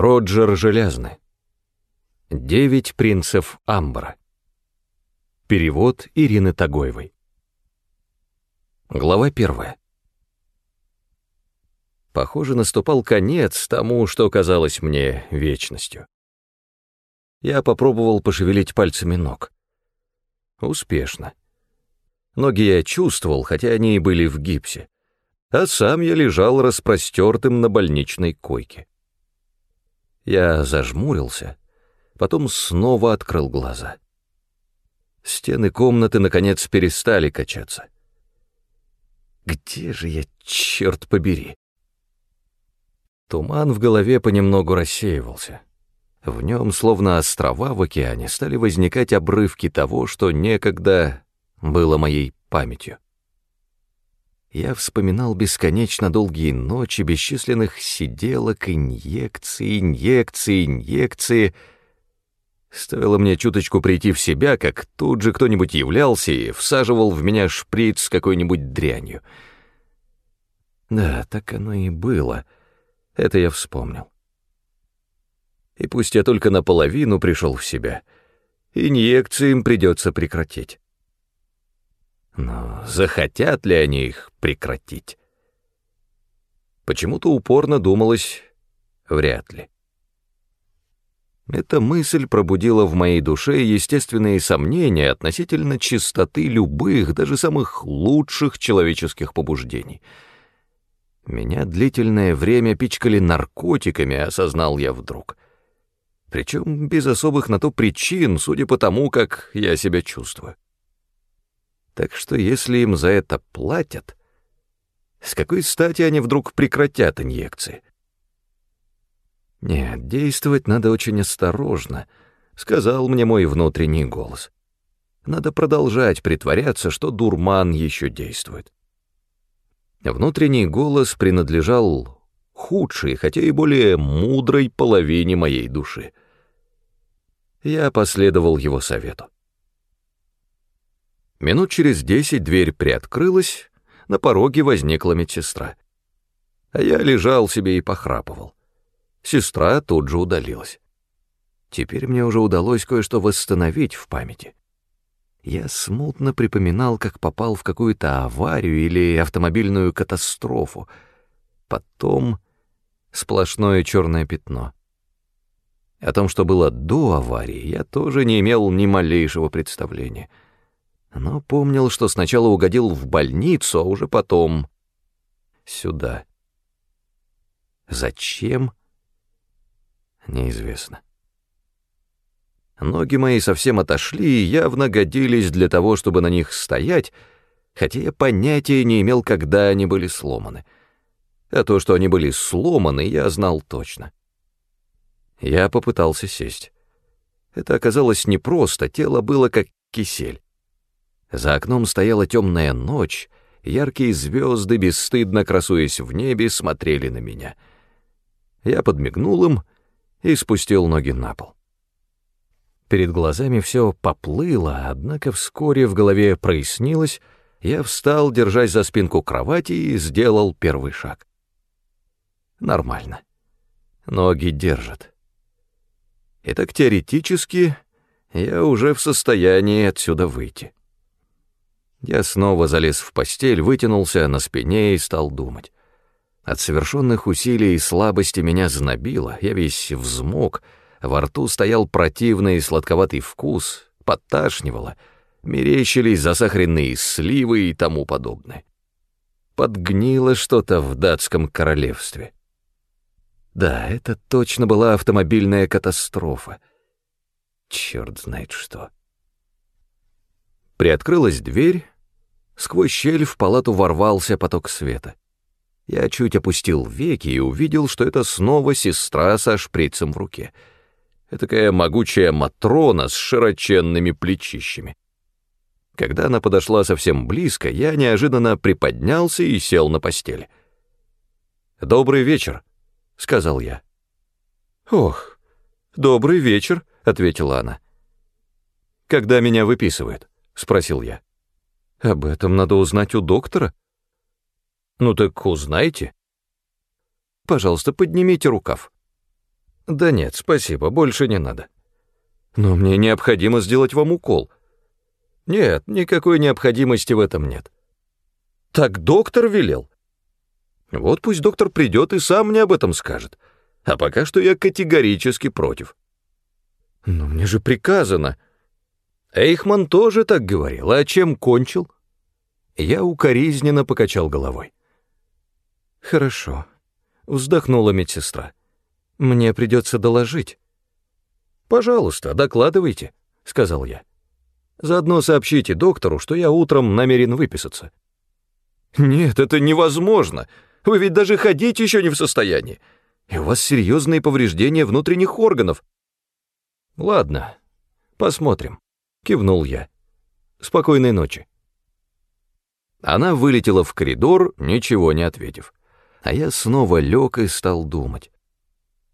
Роджер Железный. Девять принцев Амбра. Перевод Ирины Тагоевой. Глава первая. Похоже, наступал конец тому, что казалось мне вечностью. Я попробовал пошевелить пальцами ног. Успешно. Ноги я чувствовал, хотя они и были в гипсе, а сам я лежал распростертым на больничной койке. Я зажмурился, потом снова открыл глаза. Стены комнаты, наконец, перестали качаться. Где же я, черт побери? Туман в голове понемногу рассеивался. В нем, словно острова в океане, стали возникать обрывки того, что некогда было моей памятью. Я вспоминал бесконечно долгие ночи бесчисленных сиделок, инъекций, инъекций, инъекции. Стоило мне чуточку прийти в себя, как тут же кто-нибудь являлся и всаживал в меня шприц с какой-нибудь дрянью. Да, так оно и было. Это я вспомнил. И пусть я только наполовину пришел в себя, инъекции им придется прекратить. Но захотят ли они их прекратить? Почему-то упорно думалось, вряд ли. Эта мысль пробудила в моей душе естественные сомнения относительно чистоты любых, даже самых лучших человеческих побуждений. Меня длительное время пичкали наркотиками, осознал я вдруг. Причем без особых на то причин, судя по тому, как я себя чувствую. Так что если им за это платят, с какой стати они вдруг прекратят инъекции? Нет, действовать надо очень осторожно, сказал мне мой внутренний голос. Надо продолжать притворяться, что дурман еще действует. Внутренний голос принадлежал худшей, хотя и более мудрой половине моей души. Я последовал его совету. Минут через десять дверь приоткрылась, на пороге возникла медсестра. А я лежал себе и похрапывал. Сестра тут же удалилась. Теперь мне уже удалось кое-что восстановить в памяти. Я смутно припоминал, как попал в какую-то аварию или автомобильную катастрофу. Потом сплошное черное пятно. О том, что было до аварии, я тоже не имел ни малейшего представления — но помнил, что сначала угодил в больницу, а уже потом сюда. Зачем? Неизвестно. Ноги мои совсем отошли и явно годились для того, чтобы на них стоять, хотя я понятия не имел, когда они были сломаны. А то, что они были сломаны, я знал точно. Я попытался сесть. Это оказалось непросто, тело было как кисель. За окном стояла темная ночь, яркие звезды, бесстыдно красуясь в небе, смотрели на меня. Я подмигнул им и спустил ноги на пол. Перед глазами все поплыло, однако вскоре в голове прояснилось, я встал, держась за спинку кровати, и сделал первый шаг. Нормально. Ноги держат. Итак, теоретически я уже в состоянии отсюда выйти. Я снова залез в постель, вытянулся на спине и стал думать. От совершенных усилий и слабости меня знобило, я весь взмок, во рту стоял противный сладковатый вкус, подташнивало, мерещились засахаренные сливы и тому подобное. Подгнило что-то в датском королевстве. Да, это точно была автомобильная катастрофа. Черт знает что. Приоткрылась дверь, сквозь щель в палату ворвался поток света. Я чуть опустил веки и увидел, что это снова сестра со шприцем в руке. Этакая могучая Матрона с широченными плечищами. Когда она подошла совсем близко, я неожиданно приподнялся и сел на постель. «Добрый вечер», — сказал я. «Ох, добрый вечер», — ответила она. «Когда меня выписывают?» — спросил я. «Об этом надо узнать у доктора». «Ну так узнайте». «Пожалуйста, поднимите рукав». Да нет, спасибо, больше не надо. Но мне необходимо сделать вам укол. Нет, никакой необходимости в этом нет. Так доктор велел. Вот пусть доктор придет и сам мне об этом скажет. А пока что я категорически против. Но мне же приказано. Эйхман тоже так говорил, а чем кончил? Я укоризненно покачал головой. Хорошо, вздохнула медсестра. Мне придется доложить. Пожалуйста, докладывайте, сказал я. Заодно сообщите доктору, что я утром намерен выписаться. Нет, это невозможно. Вы ведь даже ходить еще не в состоянии. И у вас серьезные повреждения внутренних органов. Ладно, посмотрим, кивнул я. Спокойной ночи. Она вылетела в коридор, ничего не ответив. А я снова лег и стал думать.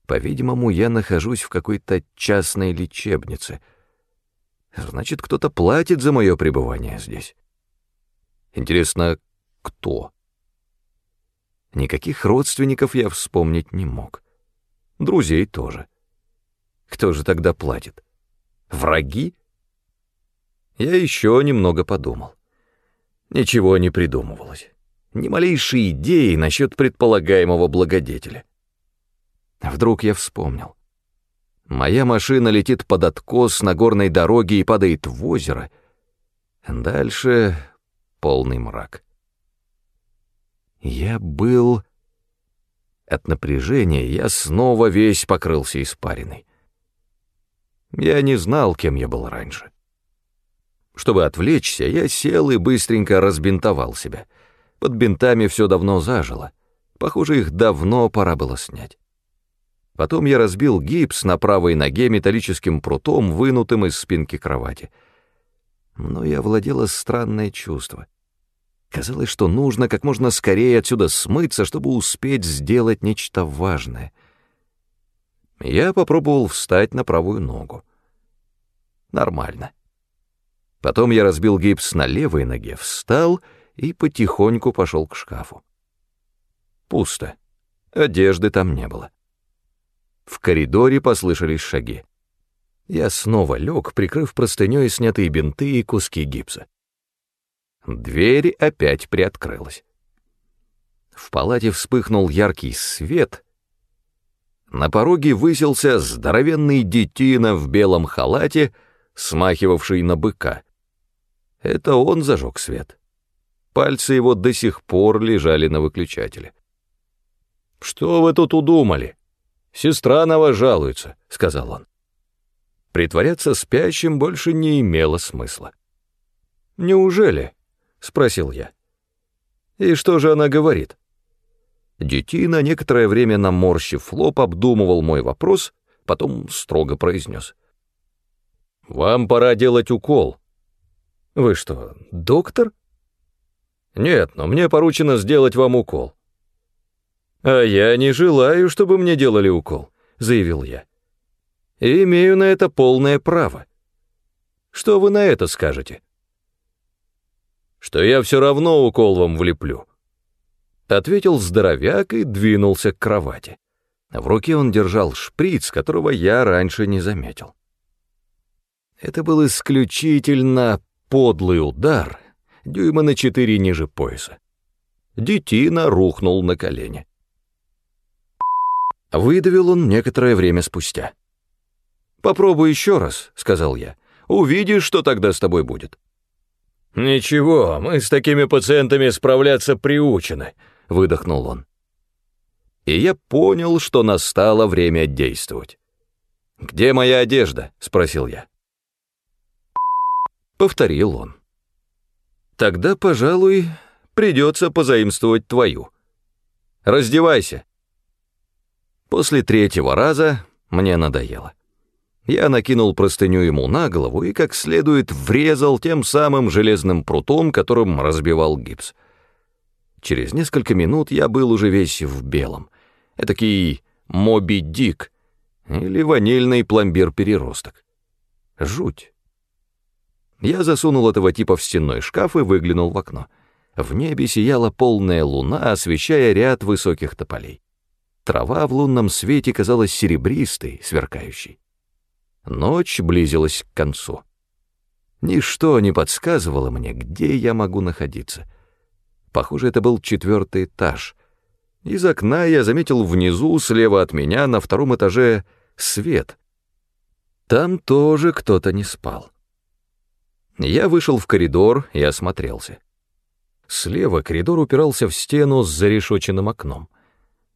По-видимому, я нахожусь в какой-то частной лечебнице. Значит, кто-то платит за мое пребывание здесь. Интересно, кто? Никаких родственников я вспомнить не мог. Друзей тоже. Кто же тогда платит? Враги? Я еще немного подумал. Ничего не придумывалось. Ни малейшей идеи насчет предполагаемого благодетеля. Вдруг я вспомнил. Моя машина летит под откос на горной дороге и падает в озеро. Дальше полный мрак. Я был... От напряжения я снова весь покрылся испариной. Я не знал, кем я был раньше. Чтобы отвлечься, я сел и быстренько разбинтовал себя. Под бинтами все давно зажило. Похоже, их давно пора было снять. Потом я разбил гипс на правой ноге металлическим прутом, вынутым из спинки кровати. Но я владело странное чувство. Казалось, что нужно как можно скорее отсюда смыться, чтобы успеть сделать нечто важное. Я попробовал встать на правую ногу. Нормально. Потом я разбил гипс на левой ноге, встал и потихоньку пошел к шкафу. Пусто. Одежды там не было. В коридоре послышались шаги. Я снова лег, прикрыв простыней снятые бинты и куски гипса. Дверь опять приоткрылась. В палате вспыхнул яркий свет. На пороге высился здоровенный детина в белом халате, смахивавший на быка. Это он зажег свет. Пальцы его до сих пор лежали на выключателе. «Что вы тут удумали? Сестра на вас жалуется», — сказал он. Притворяться спящим больше не имело смысла. «Неужели?» — спросил я. «И что же она говорит?» Детина, некоторое время наморщив лоб, обдумывал мой вопрос, потом строго произнес. «Вам пора делать укол». «Вы что, доктор?» «Нет, но мне поручено сделать вам укол». «А я не желаю, чтобы мне делали укол», — заявил я. «И имею на это полное право. Что вы на это скажете?» что я все равно укол вам влеплю. Ответил здоровяк и двинулся к кровати. В руке он держал шприц, которого я раньше не заметил. Это был исключительно подлый удар, дюйма на четыре ниже пояса. Детина рухнул на колени. Выдавил он некоторое время спустя. «Попробуй еще раз», — сказал я. «Увидишь, что тогда с тобой будет». «Ничего, мы с такими пациентами справляться приучены», — выдохнул он. И я понял, что настало время действовать. «Где моя одежда?» — спросил я. Повторил он. «Тогда, пожалуй, придется позаимствовать твою. Раздевайся». После третьего раза мне надоело. Я накинул простыню ему на голову и как следует врезал тем самым железным прутом, которым разбивал гипс. Через несколько минут я был уже весь в белом. Этакий Моби Дик или ванильный пломбир-переросток. Жуть. Я засунул этого типа в стенной шкаф и выглянул в окно. В небе сияла полная луна, освещая ряд высоких тополей. Трава в лунном свете казалась серебристой, сверкающей. Ночь близилась к концу. Ничто не подсказывало мне, где я могу находиться. Похоже, это был четвертый этаж. Из окна я заметил внизу, слева от меня, на втором этаже, свет. Там тоже кто-то не спал. Я вышел в коридор и осмотрелся. Слева коридор упирался в стену с зарешоченным окном.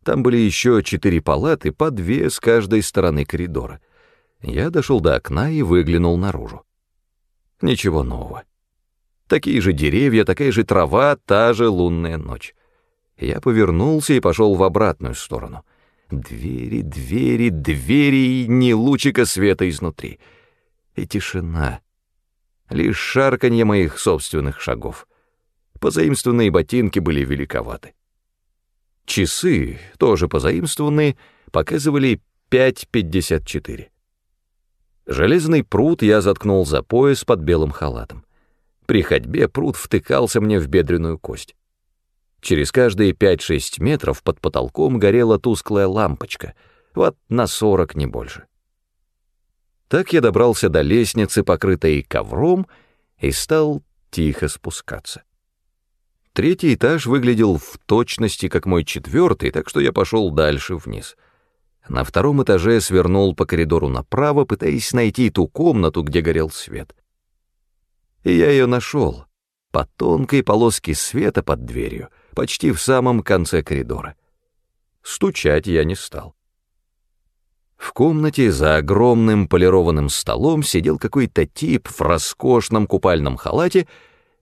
Там были еще четыре палаты, по две с каждой стороны коридора. Я дошел до окна и выглянул наружу. Ничего нового. Такие же деревья, такая же трава, та же лунная ночь. Я повернулся и пошел в обратную сторону. Двери, двери, двери и ни лучика света изнутри. И тишина. Лишь шарканье моих собственных шагов. Позаимствованные ботинки были великоваты. Часы, тоже позаимствованные, показывали 5.54. Железный пруд я заткнул за пояс под белым халатом. При ходьбе пруд втыкался мне в бедренную кость. Через каждые 5-6 метров под потолком горела тусклая лампочка, вот на 40 не больше. Так я добрался до лестницы, покрытой ковром, и стал тихо спускаться. Третий этаж выглядел в точности, как мой четвертый, так что я пошел дальше вниз. На втором этаже свернул по коридору направо, пытаясь найти ту комнату, где горел свет. И я ее нашел, по тонкой полоске света под дверью, почти в самом конце коридора. Стучать я не стал. В комнате за огромным полированным столом сидел какой-то тип в роскошном купальном халате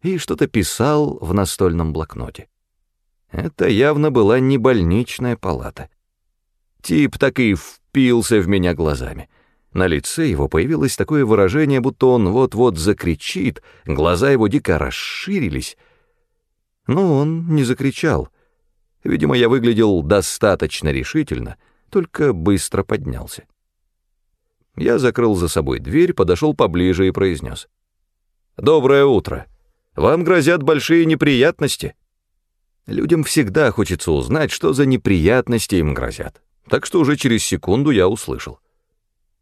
и что-то писал в настольном блокноте. Это явно была не больничная палата. Тип так и впился в меня глазами. На лице его появилось такое выражение, будто он вот-вот закричит, глаза его дико расширились. Но он не закричал. Видимо, я выглядел достаточно решительно, только быстро поднялся. Я закрыл за собой дверь, подошел поближе и произнес. «Доброе утро!» Вам грозят большие неприятности. Людям всегда хочется узнать, что за неприятности им грозят. Так что уже через секунду я услышал.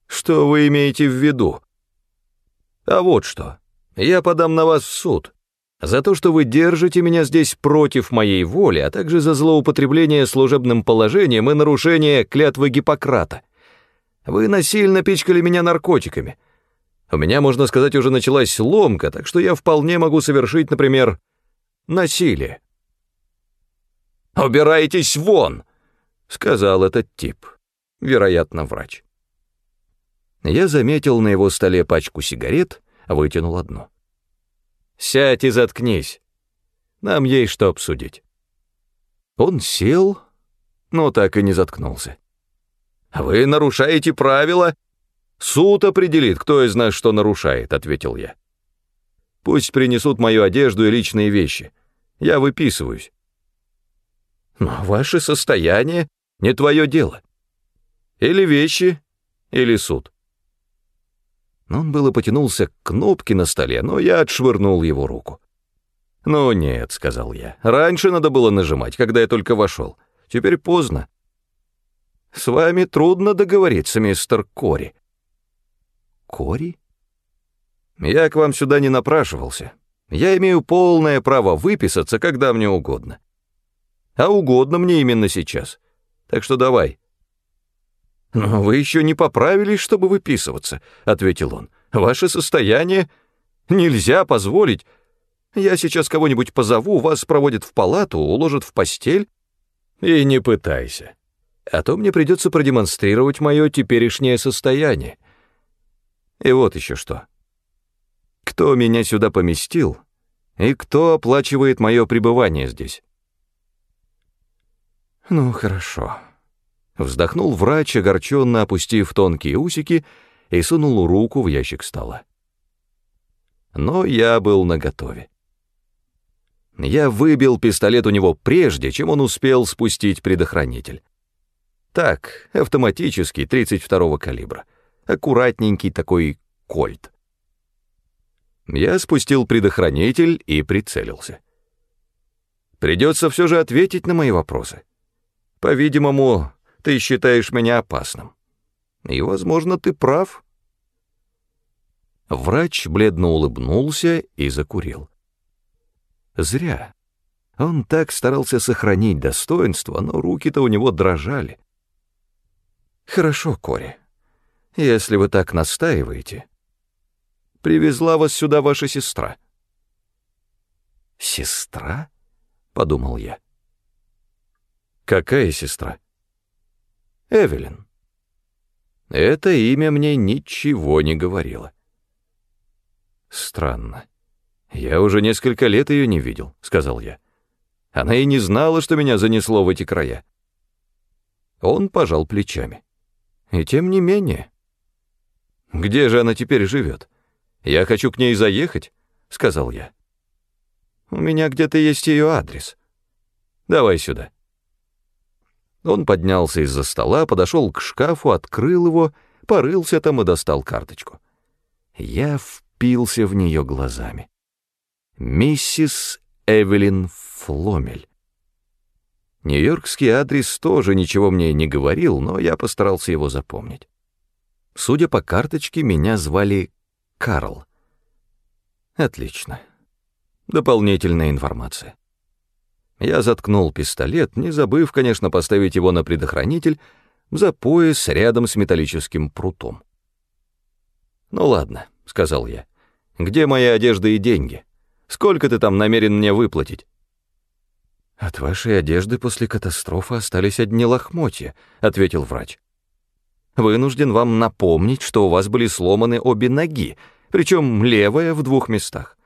Что вы имеете в виду? А вот что. Я подам на вас в суд. За то, что вы держите меня здесь против моей воли, а также за злоупотребление служебным положением и нарушение клятвы Гиппократа. Вы насильно пичкали меня наркотиками. У меня, можно сказать, уже началась ломка, так что я вполне могу совершить, например, насилие. «Убирайтесь вон!» — сказал этот тип, вероятно, врач. Я заметил на его столе пачку сигарет, вытянул одну. «Сядь и заткнись. Нам есть что обсудить». Он сел, но так и не заткнулся. «Вы нарушаете правила «Суд определит, кто из нас что нарушает», — ответил я. «Пусть принесут мою одежду и личные вещи. Я выписываюсь». «Но ваше состояние не твое дело. Или вещи, или суд». Он было потянулся к кнопке на столе, но я отшвырнул его руку. «Ну нет», — сказал я, — «раньше надо было нажимать, когда я только вошел. Теперь поздно». «С вами трудно договориться, мистер Кори», Кори? Я к вам сюда не напрашивался. Я имею полное право выписаться, когда мне угодно. А угодно мне именно сейчас. Так что давай. Но вы еще не поправились, чтобы выписываться, ответил он. Ваше состояние нельзя позволить. Я сейчас кого-нибудь позову, вас проводят в палату, уложат в постель. И не пытайся. А то мне придется продемонстрировать мое теперешнее состояние. И вот еще что. Кто меня сюда поместил и кто оплачивает мое пребывание здесь? Ну, хорошо. Вздохнул врач, огорченно опустив тонкие усики, и сунул руку в ящик стола. Но я был наготове. Я выбил пистолет у него прежде, чем он успел спустить предохранитель. Так, автоматический, 32-го калибра аккуратненький такой кольт. Я спустил предохранитель и прицелился. Придется все же ответить на мои вопросы. По-видимому, Ты считаешь меня опасным. И, возможно, ты прав. Врач бледно улыбнулся и закурил. Зря. Он так старался сохранить достоинство, но руки-то у него дрожали. «Хорошо, Кори, если вы так настаиваете. Привезла вас сюда ваша сестра». «Сестра?» — подумал я. «Какая сестра?» «Эвелин». Это имя мне ничего не говорило. Странно. Я уже несколько лет ее не видел, сказал я. Она и не знала, что меня занесло в эти края. Он пожал плечами. И тем не менее. Где же она теперь живет? Я хочу к ней заехать, сказал я. У меня где-то есть ее адрес. Давай сюда. Он поднялся из-за стола, подошел к шкафу, открыл его, порылся там и достал карточку. Я впился в нее глазами. Миссис Эвелин Фломель. Нью-Йоркский адрес тоже ничего мне не говорил, но я постарался его запомнить. Судя по карточке, меня звали Карл. Отлично. Дополнительная информация. Я заткнул пистолет, не забыв, конечно, поставить его на предохранитель, за пояс рядом с металлическим прутом. «Ну ладно», — сказал я. «Где моя одежда и деньги? Сколько ты там намерен мне выплатить?» «От вашей одежды после катастрофы остались одни лохмотья», — ответил врач. «Вынужден вам напомнить, что у вас были сломаны обе ноги, причем левая в двух местах.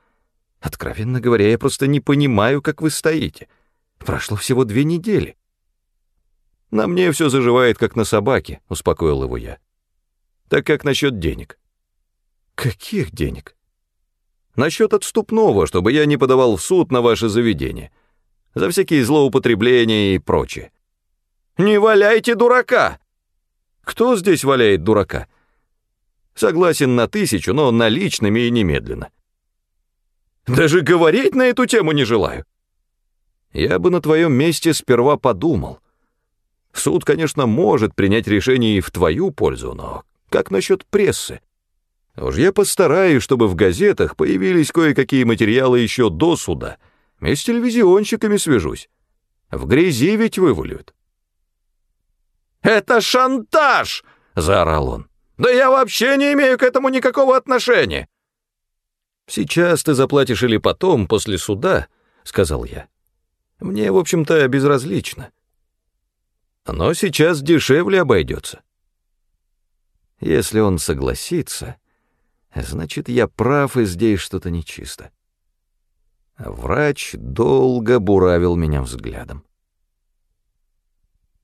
Откровенно говоря, я просто не понимаю, как вы стоите». Прошло всего две недели. На мне все заживает, как на собаке, успокоил его я. Так как насчет денег? Каких денег? Насчет отступного, чтобы я не подавал в суд на ваше заведение. За всякие злоупотребления и прочее. Не валяйте дурака! Кто здесь валяет дурака? Согласен на тысячу, но наличными и немедленно. Даже говорить на эту тему не желаю. Я бы на твоем месте сперва подумал. Суд, конечно, может принять решение и в твою пользу, но как насчет прессы? Уж я постараюсь, чтобы в газетах появились кое-какие материалы еще до суда. И с телевизионщиками свяжусь. В грязи ведь вывалют. «Это шантаж!» — заорал он. «Да я вообще не имею к этому никакого отношения!» «Сейчас ты заплатишь или потом, после суда», — сказал я. Мне, в общем-то, безразлично. Но сейчас дешевле обойдется. Если он согласится, значит, я прав, и здесь что-то нечисто. Врач долго буравил меня взглядом.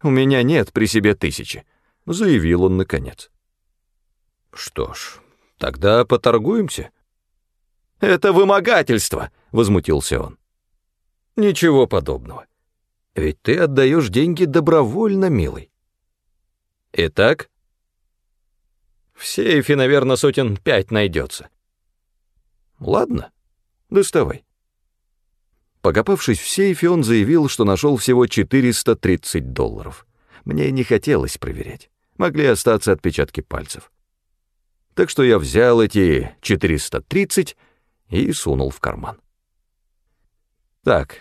«У меня нет при себе тысячи», — заявил он наконец. «Что ж, тогда поторгуемся». «Это вымогательство», — возмутился он. Ничего подобного. Ведь ты отдаешь деньги добровольно, милый. Итак, в сейфе, наверное, сотен пять найдется. Ладно, доставай. Покопавшись в сейфе, он заявил, что нашел всего 430 долларов. Мне не хотелось проверять. Могли остаться отпечатки пальцев. Так что я взял эти 430 и сунул в карман. Так,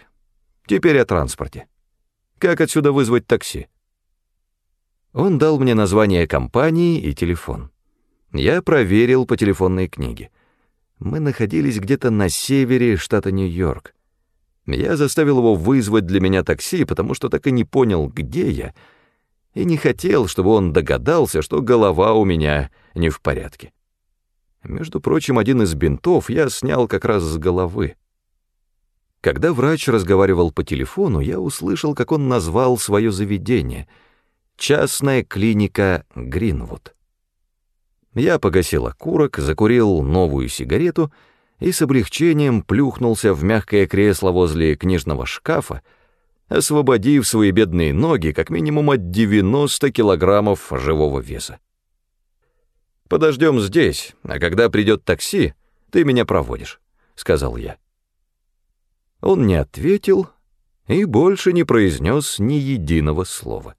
теперь о транспорте. Как отсюда вызвать такси? Он дал мне название компании и телефон. Я проверил по телефонной книге. Мы находились где-то на севере штата Нью-Йорк. Я заставил его вызвать для меня такси, потому что так и не понял, где я, и не хотел, чтобы он догадался, что голова у меня не в порядке. Между прочим, один из бинтов я снял как раз с головы. Когда врач разговаривал по телефону, я услышал, как он назвал свое заведение — частная клиника Гринвуд. Я погасил окурок, закурил новую сигарету и с облегчением плюхнулся в мягкое кресло возле книжного шкафа, освободив свои бедные ноги как минимум от 90 килограммов живого веса. «Подождем здесь, а когда придет такси, ты меня проводишь», — сказал я. Он не ответил и больше не произнес ни единого слова.